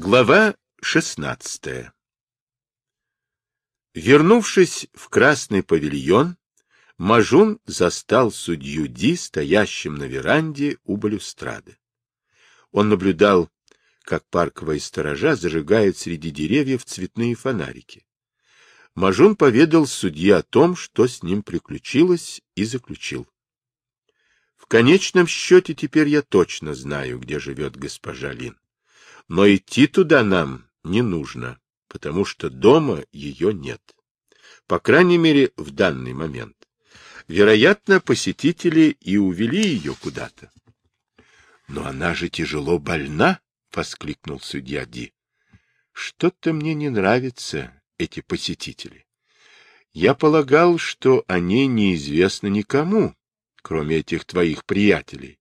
Глава шестнадцатая Вернувшись в красный павильон, Мажун застал судью Ди, стоящим на веранде у балюстрады. Он наблюдал, как парковые сторожа зажигают среди деревьев цветные фонарики. Мажун поведал судье о том, что с ним приключилось, и заключил. В конечном счете теперь я точно знаю, где живет госпожа Лин. Но идти туда нам не нужно, потому что дома ее нет. По крайней мере, в данный момент. Вероятно, посетители и увели ее куда-то. — Но она же тяжело больна, — воскликнул судья Ди. — Что-то мне не нравятся эти посетители. Я полагал, что они неизвестны никому, кроме этих твоих приятелей,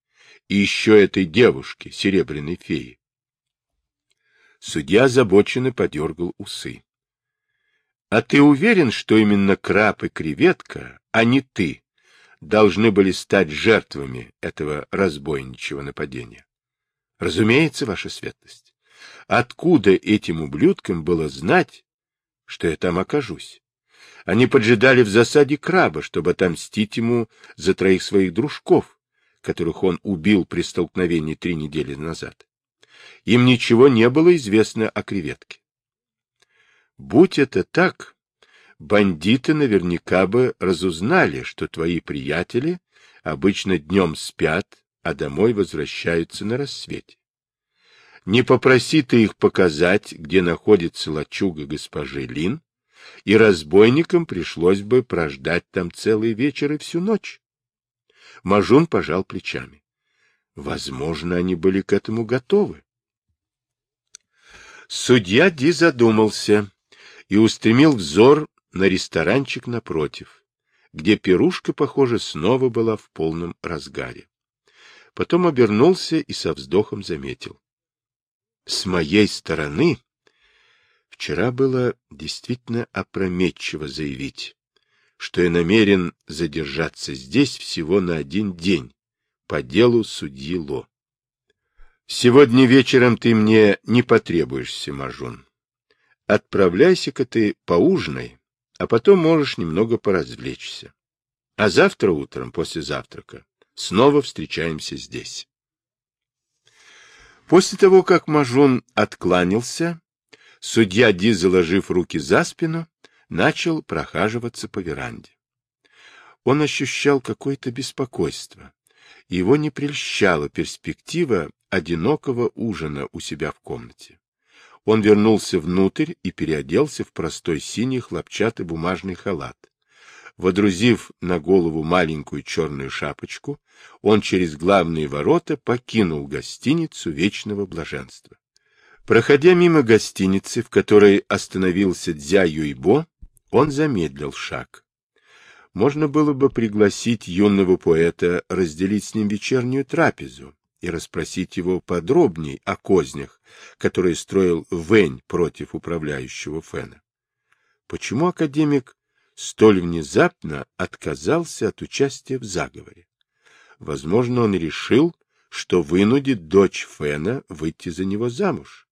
и еще этой девушки, серебряной феи. Судья озабоченно подергал усы. — А ты уверен, что именно краб и креветка, а не ты, должны были стать жертвами этого разбойничьего нападения? — Разумеется, ваша светлость. Откуда этим ублюдкам было знать, что я там окажусь? Они поджидали в засаде краба, чтобы отомстить ему за троих своих дружков, которых он убил при столкновении три недели назад. Им ничего не было известно о креветке. Будь это так, бандиты наверняка бы разузнали, что твои приятели обычно днем спят, а домой возвращаются на рассвете. Не попроси ты их показать, где находится лачуга госпожи Лин, и разбойникам пришлось бы прождать там целый вечер и всю ночь. Мажун пожал плечами. Возможно, они были к этому готовы. Судья Ди задумался и устремил взор на ресторанчик напротив, где пирушка, похоже, снова была в полном разгаре. Потом обернулся и со вздохом заметил. С моей стороны вчера было действительно опрометчиво заявить, что я намерен задержаться здесь всего на один день по делу судьи Ло. Сегодня вечером ты мне не потребуешься, Мажун. Отправляйся-ка ты поужинай, а потом можешь немного поразвлечься. А завтра утром, после завтрака, снова встречаемся здесь. После того, как Мажун откланялся, судья Ди, заложив руки за спину, начал прохаживаться по веранде. Он ощущал какое-то беспокойство. Его не прельщала перспектива одинокого ужина у себя в комнате. Он вернулся внутрь и переоделся в простой синий хлопчатый бумажный халат. Водрузив на голову маленькую черную шапочку, он через главные ворота покинул гостиницу Вечного Блаженства. Проходя мимо гостиницы, в которой остановился Дзя Юйбо, он замедлил шаг. Можно было бы пригласить юного поэта разделить с ним вечернюю трапезу, и расспросить его подробней о кознях, которые строил Вэнь против управляющего Фэна. Почему академик столь внезапно отказался от участия в заговоре? Возможно, он решил, что вынудит дочь Фэна выйти за него замуж.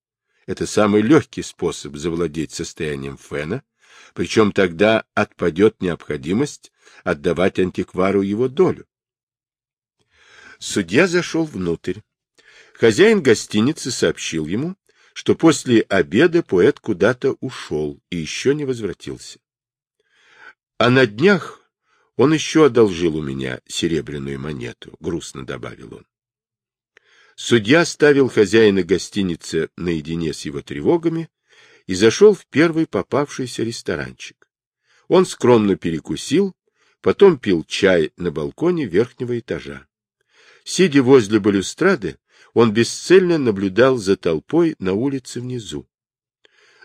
Это самый легкий способ завладеть состоянием Фэна, причем тогда отпадет необходимость отдавать антиквару его долю. Судья зашел внутрь. Хозяин гостиницы сообщил ему, что после обеда поэт куда-то ушел и еще не возвратился. А на днях он еще одолжил у меня серебряную монету, грустно добавил он. Судья ставил хозяина гостиницы наедине с его тревогами и зашел в первый попавшийся ресторанчик. Он скромно перекусил, потом пил чай на балконе верхнего этажа. Сидя возле балюстрады, он бесцельно наблюдал за толпой на улице внизу.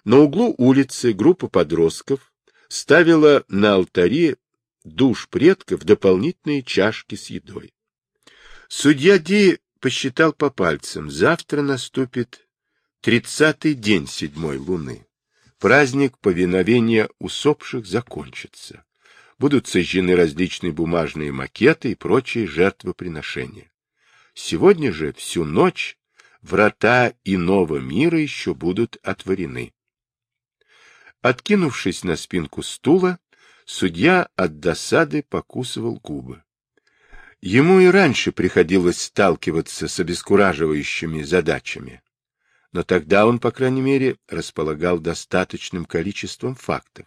На углу улицы группа подростков ставила на алтаре душ предков дополнительные чашки с едой. Судья Ди посчитал по пальцам, завтра наступит тридцатый день седьмой луны. Праздник повиновения усопших закончится. Будут сожжены различные бумажные макеты и прочие жертвоприношения. Сегодня же всю ночь врата иного мира еще будут отворены. Откинувшись на спинку стула, судья от досады покусывал губы. Ему и раньше приходилось сталкиваться с обескураживающими задачами, но тогда он, по крайней мере, располагал достаточным количеством фактов,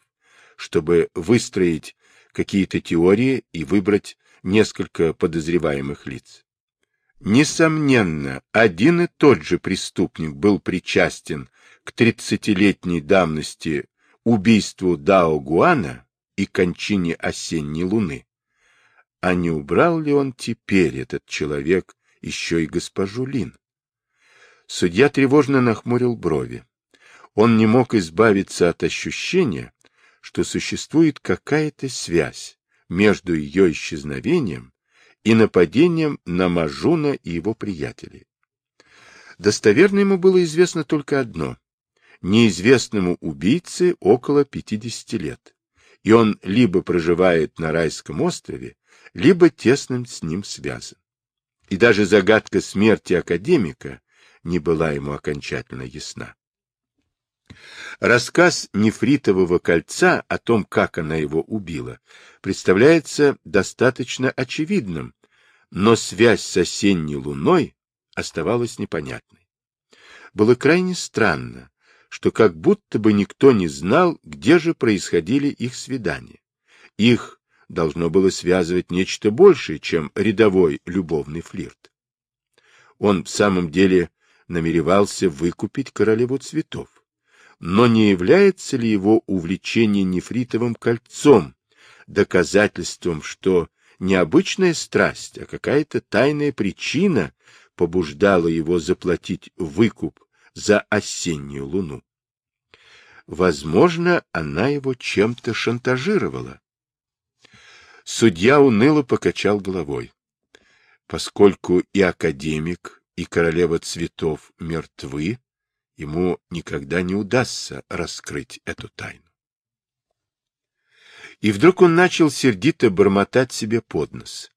чтобы выстроить какие-то теории и выбрать несколько подозреваемых лиц. Несомненно, один и тот же преступник был причастен к тридцатилетней давности убийству Дао Гуана и кончине осенней луны. А не убрал ли он теперь, этот человек, еще и госпожу Лин? Судья тревожно нахмурил брови. Он не мог избавиться от ощущения, что существует какая-то связь между ее исчезновением и нападением на Мажуна и его приятелей. Достоверно ему было известно только одно неизвестному убийце около 50 лет, и он либо проживает на райском острове, либо тесно с ним связан. И даже загадка смерти академика не была ему окончательно ясна. Рассказ нефритового кольца о том, как она его убила, представляется достаточно очевидным, но связь с осенней луной оставалась непонятной. Было крайне странно, что как будто бы никто не знал, где же происходили их свидания. Их должно было связывать нечто большее, чем рядовой любовный флирт. Он в самом деле намеревался выкупить королеву цветов. Но не является ли его увлечение нефритовым кольцом доказательством, что не обычная страсть, а какая-то тайная причина побуждала его заплатить выкуп за осеннюю луну. Возможно, она его чем-то шантажировала. Судья уныло покачал головой. Поскольку и академик, и королева цветов мертвы, ему никогда не удастся раскрыть эту тайну. И вдруг он начал сердито бормотать себе под нос.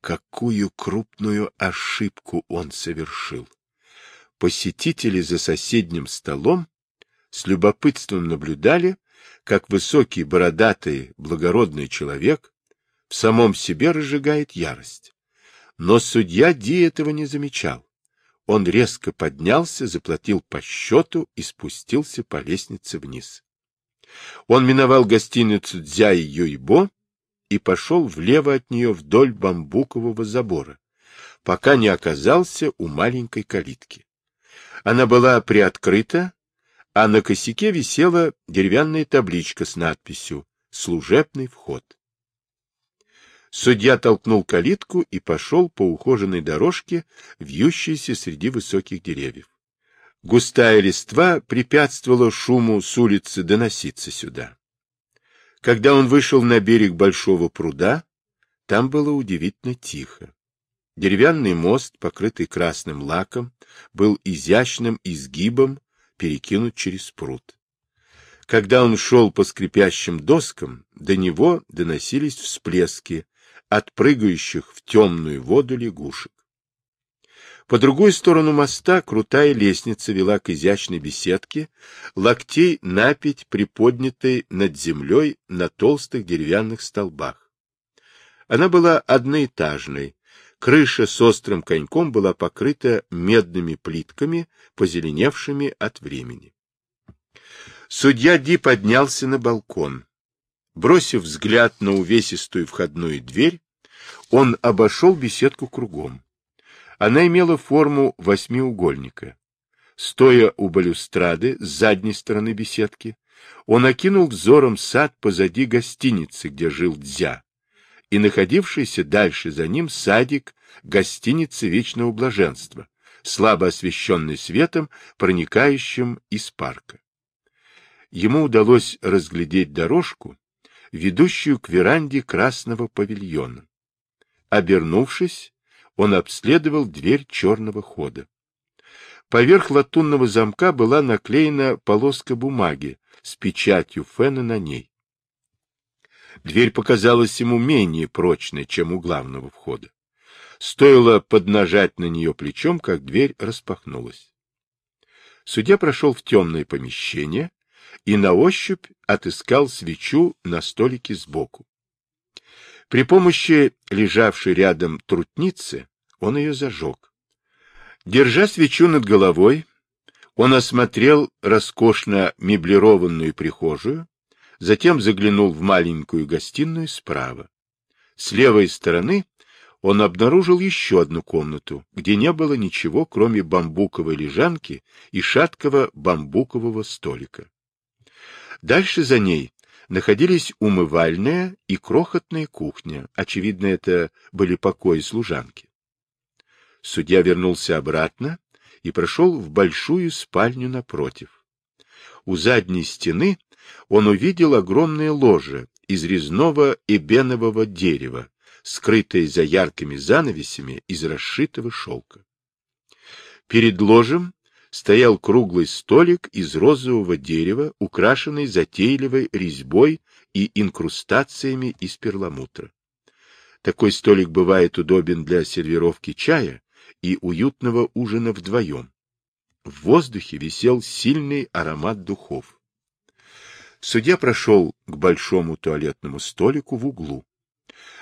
Какую крупную ошибку он совершил! посетители за соседним столом с любопытством наблюдали, как высокий, бородатый, благородный человек в самом себе разжигает ярость. Но судья Ди этого не замечал. Он резко поднялся, заплатил по счету и спустился по лестнице вниз. Он миновал гостиницу Дзяй Юйбо и пошел влево от нее вдоль бамбукового забора, пока не оказался у маленькой калитки. Она была приоткрыта, а на косяке висела деревянная табличка с надписью «Служебный вход». Судья толкнул калитку и пошел по ухоженной дорожке, вьющейся среди высоких деревьев. Густая листва препятствовала шуму с улицы доноситься сюда. Когда он вышел на берег большого пруда, там было удивительно тихо. Деревянный мост, покрытый красным лаком, был изящным изгибом перекинут через пруд. Когда он шел по скрипящим доскам, до него доносились всплески от прыгающих в темную воду лягушек. По другую сторону моста крутая лестница вела к изящной беседке, локтей напить приподнятой над землей на толстых деревянных столбах. Она была одноэтажной, Крыша с острым коньком была покрыта медными плитками, позеленевшими от времени. Судья Ди поднялся на балкон. Бросив взгляд на увесистую входную дверь, он обошел беседку кругом. Она имела форму восьмиугольника. Стоя у балюстрады с задней стороны беседки, он окинул взором сад позади гостиницы, где жил Дзя, и находившийся дальше за ним садик гостиницы Вечного Блаженства, слабо освещенный светом, проникающим из парка. Ему удалось разглядеть дорожку, ведущую к веранде красного павильона. Обернувшись, он обследовал дверь черного хода. Поверх латунного замка была наклеена полоска бумаги с печатью Фена на ней. Дверь показалась ему менее прочной, чем у главного входа. Стоило поднажать на нее плечом, как дверь распахнулась. Судья прошел в темное помещение и на ощупь отыскал свечу на столике сбоку. При помощи лежавшей рядом трутницы он ее зажег. Держа свечу над головой, он осмотрел роскошно меблированную прихожую, затем заглянул в маленькую гостиную справа. С левой стороны он обнаружил еще одну комнату, где не было ничего, кроме бамбуковой лежанки и шаткого бамбукового столика. Дальше за ней находились умывальная и крохотная кухня. Очевидно, это были покои служанки. Судья вернулся обратно и прошел в большую спальню напротив. У задней стены он увидел огромное ложе из резного эбенового дерева, скрытое за яркими занавесями из расшитого шелка. Перед ложем стоял круглый столик из розового дерева, украшенный затейливой резьбой и инкрустациями из перламутра. Такой столик бывает удобен для сервировки чая и уютного ужина вдвоем. В воздухе висел сильный аромат духов. Судья прошел к большому туалетному столику в углу.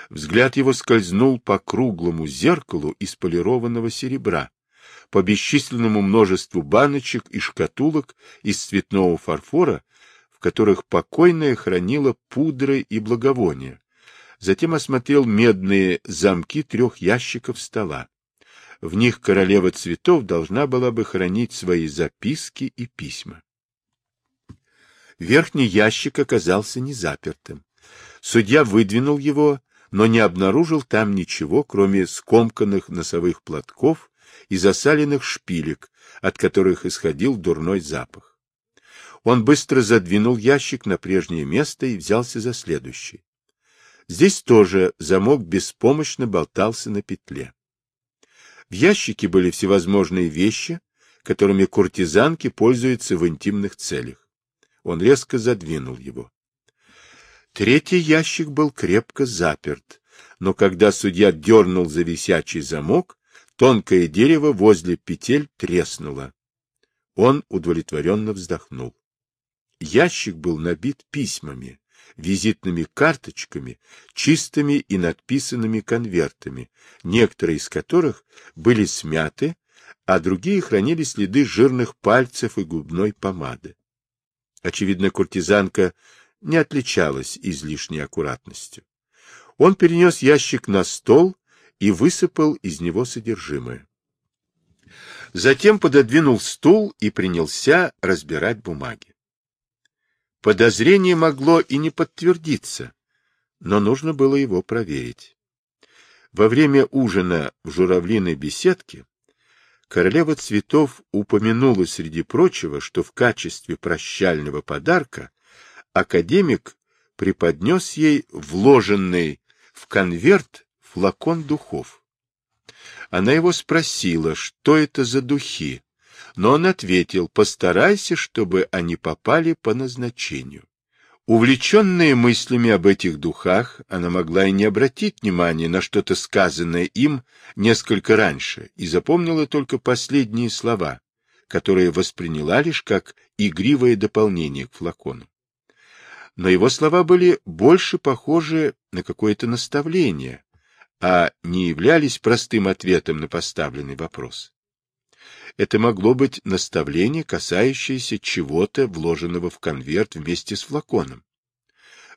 Взгляд его скользнул по круглому зеркалу из полированного серебра, по бесчисленному множеству баночек и шкатулок из цветного фарфора, в которых покойная хранила пудры и благовония. Затем осмотрел медные замки трех ящиков стола. В них королева цветов должна была бы хранить свои записки и письма. Верхний ящик оказался незапертым. Судья выдвинул его, но не обнаружил там ничего, кроме скомканных носовых платков и засаленных шпилек, от которых исходил дурной запах. Он быстро задвинул ящик на прежнее место и взялся за следующий. Здесь тоже замок беспомощно болтался на петле. В ящике были всевозможные вещи, которыми куртизанки пользуются в интимных целях. Он резко задвинул его. Третий ящик был крепко заперт, но когда судья дернул за висячий замок, тонкое дерево возле петель треснуло. Он удовлетворенно вздохнул. Ящик был набит письмами, визитными карточками, чистыми и надписанными конвертами, некоторые из которых были смяты, а другие хранили следы жирных пальцев и губной помады. Очевидно, куртизанка не отличалась излишней аккуратностью. Он перенес ящик на стол и высыпал из него содержимое. Затем пододвинул стул и принялся разбирать бумаги. Подозрение могло и не подтвердиться, но нужно было его проверить. Во время ужина в журавлиной беседке Королева цветов упомянула среди прочего, что в качестве прощального подарка академик преподнес ей вложенный в конверт флакон духов. Она его спросила, что это за духи, но он ответил, постарайся, чтобы они попали по назначению. Увлеченная мыслями об этих духах, она могла и не обратить внимания на что-то сказанное им несколько раньше и запомнила только последние слова, которые восприняла лишь как игривое дополнение к флакону. Но его слова были больше похожи на какое-то наставление, а не являлись простым ответом на поставленный вопрос. Это могло быть наставление, касающееся чего-то, вложенного в конверт вместе с флаконом.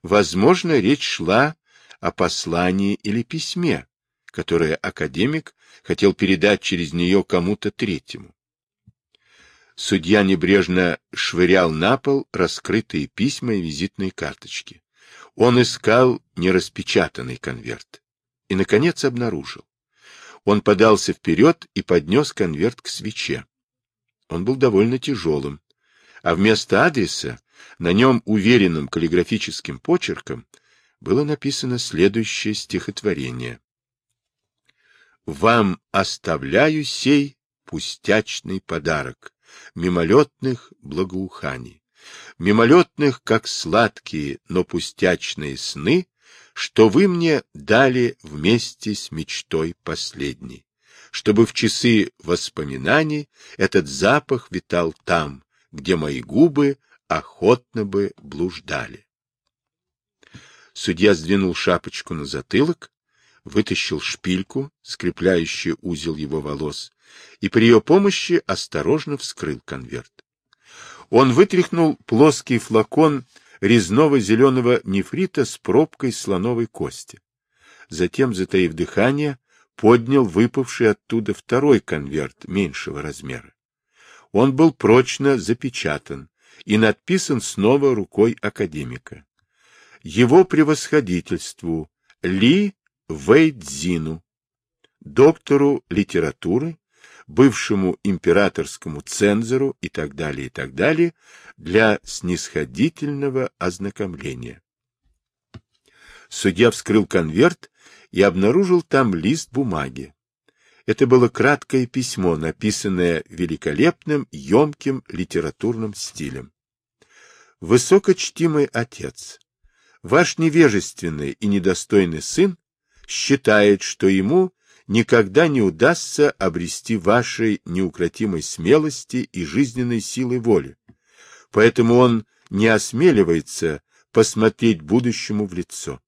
Возможно, речь шла о послании или письме, которое академик хотел передать через нее кому-то третьему. Судья небрежно швырял на пол раскрытые письма и визитные карточки. Он искал нераспечатанный конверт и, наконец, обнаружил. Он подался вперед и поднес конверт к свече. Он был довольно тяжелым, а вместо адреса на нем уверенным каллиграфическим почерком было написано следующее стихотворение. «Вам оставляю сей пустячный подарок, мимолетных благоуханий, мимолетных, как сладкие, но пустячные сны, что вы мне дали вместе с мечтой последней, чтобы в часы воспоминаний этот запах витал там, где мои губы охотно бы блуждали. Судья сдвинул шапочку на затылок, вытащил шпильку, скрепляющую узел его волос, и при ее помощи осторожно вскрыл конверт. Он вытряхнул плоский флакон резного зеленого нефрита с пробкой слоновой кости. Затем, затаив дыхание, поднял выпавший оттуда второй конверт меньшего размера. Он был прочно запечатан и надписан снова рукой академика. Его превосходительству Ли Вейдзину, доктору литературы, бывшему императорскому цензору и так далее, и так далее, для снисходительного ознакомления. Судья вскрыл конверт и обнаружил там лист бумаги. Это было краткое письмо, написанное великолепным, емким литературным стилем. Высокочтимый отец, ваш невежественный и недостойный сын считает, что ему никогда не удастся обрести вашей неукротимой смелости и жизненной силы воли. Поэтому он не осмеливается посмотреть будущему в лицо.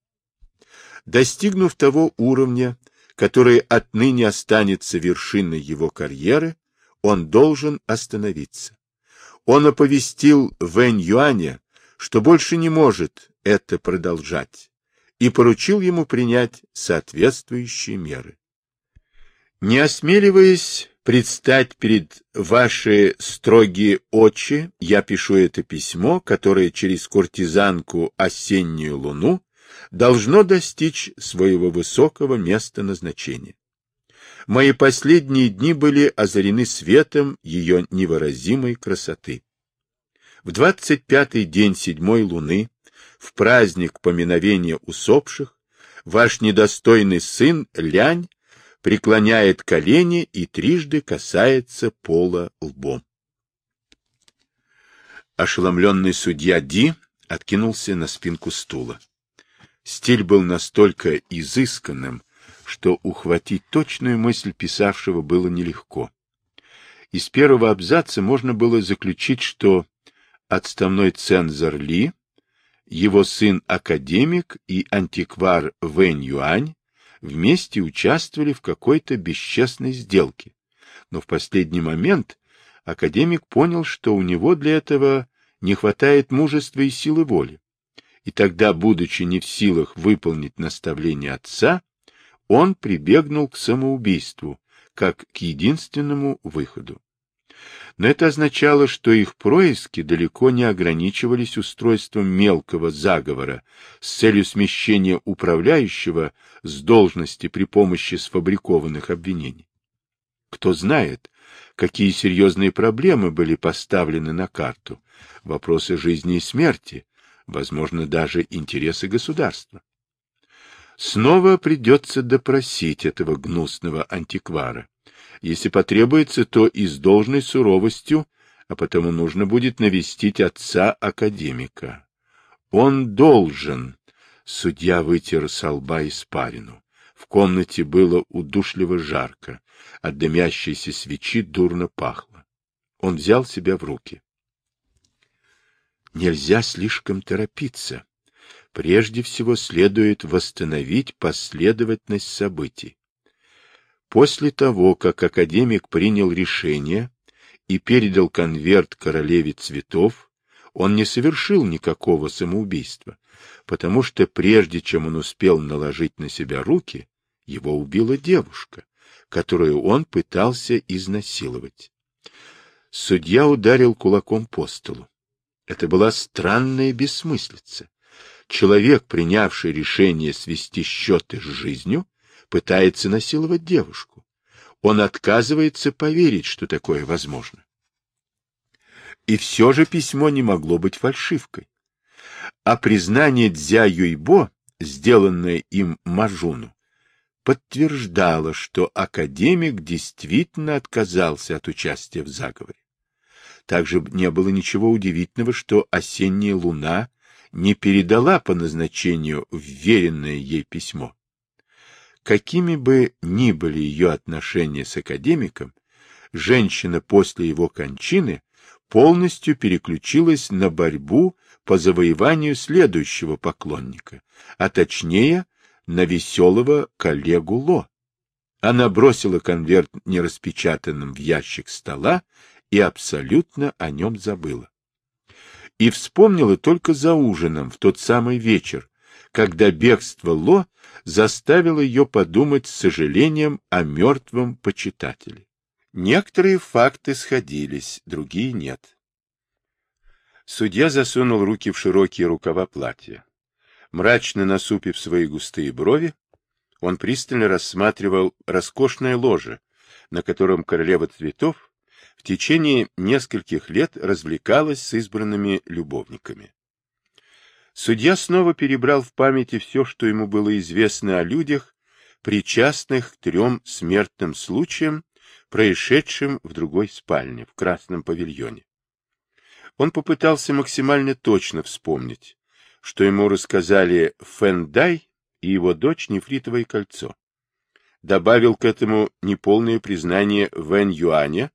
Достигнув того уровня, который отныне останется вершиной его карьеры, он должен остановиться. Он оповестил Вэнь Юаня, что больше не может это продолжать, и поручил ему принять соответствующие меры. Не осмеливаясь предстать перед ваши строгие очи, я пишу это письмо, которое через куртизанку осеннюю луну должно достичь своего высокого места назначения. Мои последние дни были озарены светом ее невыразимой красоты. В двадцать пятый день седьмой луны, в праздник поминовения усопших, ваш недостойный сын Лянь преклоняет колени и трижды касается пола лбом. Ошеломленный судья Ди откинулся на спинку стула. Стиль был настолько изысканным, что ухватить точную мысль писавшего было нелегко. Из первого абзаца можно было заключить, что отставной цензор Ли, его сын-академик и антиквар Вэнь Юань вместе участвовали в какой-то бесчестной сделке. Но в последний момент академик понял, что у него для этого не хватает мужества и силы воли. И тогда, будучи не в силах выполнить наставление отца, он прибегнул к самоубийству, как к единственному выходу. Но это означало, что их происки далеко не ограничивались устройством мелкого заговора с целью смещения управляющего с должности при помощи сфабрикованных обвинений. Кто знает, какие серьезные проблемы были поставлены на карту, вопросы жизни и смерти, возможно, даже интересы государства. Снова придется допросить этого гнусного антиквара если потребуется, то и с должной суровостью, а потому нужно будет навестить отца академика. Он должен. Судья вытер со лба испарину. В комнате было удушливо жарко, от дымящейся свечи дурно пахло. Он взял себя в руки. Нельзя слишком торопиться. Прежде всего следует восстановить последовательность событий. После того, как академик принял решение и передал конверт королеве цветов, он не совершил никакого самоубийства, потому что прежде чем он успел наложить на себя руки, его убила девушка, которую он пытался изнасиловать. Судья ударил кулаком по столу. Это была странная бессмыслица. Человек, принявший решение свести счеты с жизнью, пытается насиловать девушку. Он отказывается поверить, что такое возможно. И все же письмо не могло быть фальшивкой. А признание Дзя Юйбо, сделанное им Мажуну, подтверждало, что академик действительно отказался от участия в заговоре. Также не было ничего удивительного, что осенняя луна не передала по назначению вверенное ей письмо. Какими бы ни были ее отношения с академиком, женщина после его кончины полностью переключилась на борьбу по завоеванию следующего поклонника, а точнее на веселого коллегу Ло. Она бросила конверт нераспечатанным в ящик стола и абсолютно о нем забыла. И вспомнила только за ужином в тот самый вечер, когда бегство Ло заставило ее подумать с сожалением о мертвом почитателе. Некоторые факты сходились, другие нет. Судья засунул руки в широкие рукава платья. Мрачно насупив свои густые брови, он пристально рассматривал роскошное ложе, на котором королева цветов в течение нескольких лет развлекалась с избранными любовниками. Судья снова перебрал в памяти все, что ему было известно о людях, причастных к трем смертным случаям, происшедшим в другой спальне, в красном павильоне. Он попытался максимально точно вспомнить, что ему рассказали Фэндай и его дочь Нефритовое кольцо. Добавил к этому неполное признание Вэн Юаня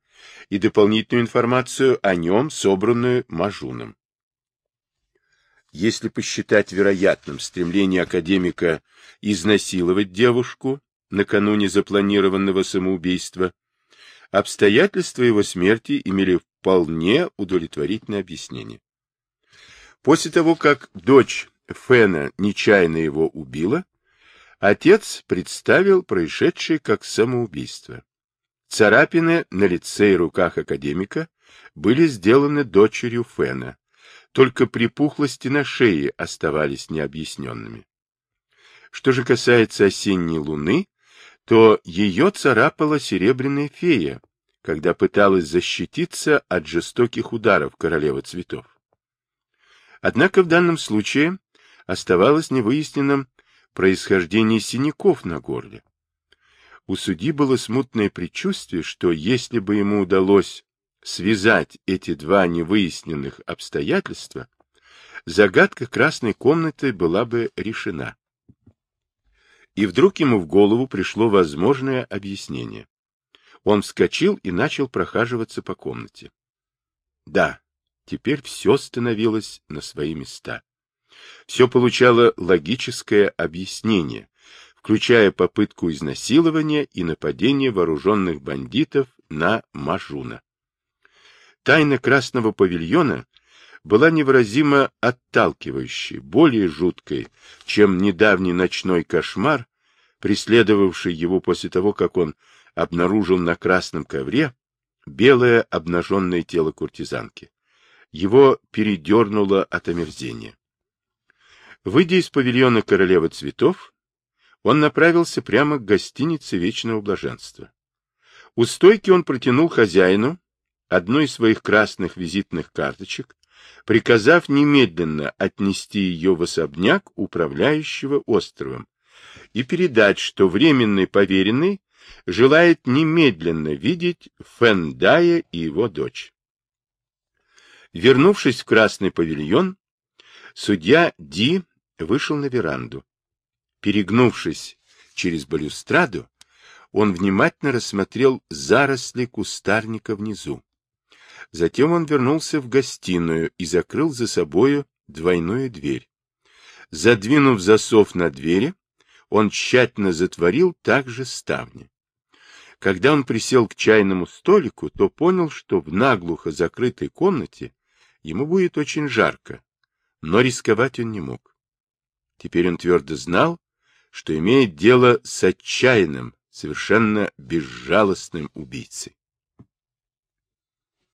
и дополнительную информацию о нем, собранную Мажуном. Если посчитать вероятным стремление академика изнасиловать девушку накануне запланированного самоубийства, обстоятельства его смерти имели вполне удовлетворительное объяснение. После того, как дочь Фена нечаянно его убила, отец представил происшедшее как самоубийство. Царапины на лице и руках академика были сделаны дочерью Фена, только припухлости на шее оставались необъясненными. Что же касается осенней луны, то ее царапала серебряная фея, когда пыталась защититься от жестоких ударов королевы цветов. Однако в данном случае оставалось невыясненным происхождение синяков на горле. У судьи было смутное предчувствие, что если бы ему удалось связать эти два невыясненных обстоятельства, загадка красной комнаты была бы решена. И вдруг ему в голову пришло возможное объяснение. Он вскочил и начал прохаживаться по комнате. Да, теперь все становилось на свои места. Все получало логическое объяснение, включая попытку изнасилования и нападения вооруженных бандитов на Мажуна. Тайна Красного павильона была невыразимо отталкивающей, более жуткой, чем недавний ночной кошмар, преследовавший его после того, как он обнаружил на красном ковре белое обнаженное тело куртизанки. Его передернуло от омерзения. Выйдя из павильона королевы цветов, он направился прямо к гостинице Вечного Блаженства. У стойки он протянул хозяину одну из своих красных визитных карточек, приказав немедленно отнести ее в особняк управляющего островом и передать, что временный поверенный желает немедленно видеть Фендая и его дочь. Вернувшись в красный павильон, судья Ди вышел на веранду. Перегнувшись через балюстраду, он внимательно рассмотрел заросли кустарника внизу. Затем он вернулся в гостиную и закрыл за собою двойную дверь. Задвинув засов на двери, он тщательно затворил также ставни. Когда он присел к чайному столику, то понял, что в наглухо закрытой комнате ему будет очень жарко, но рисковать он не мог. Теперь он твердо знал, что имеет дело с отчаянным, совершенно безжалостным убийцей.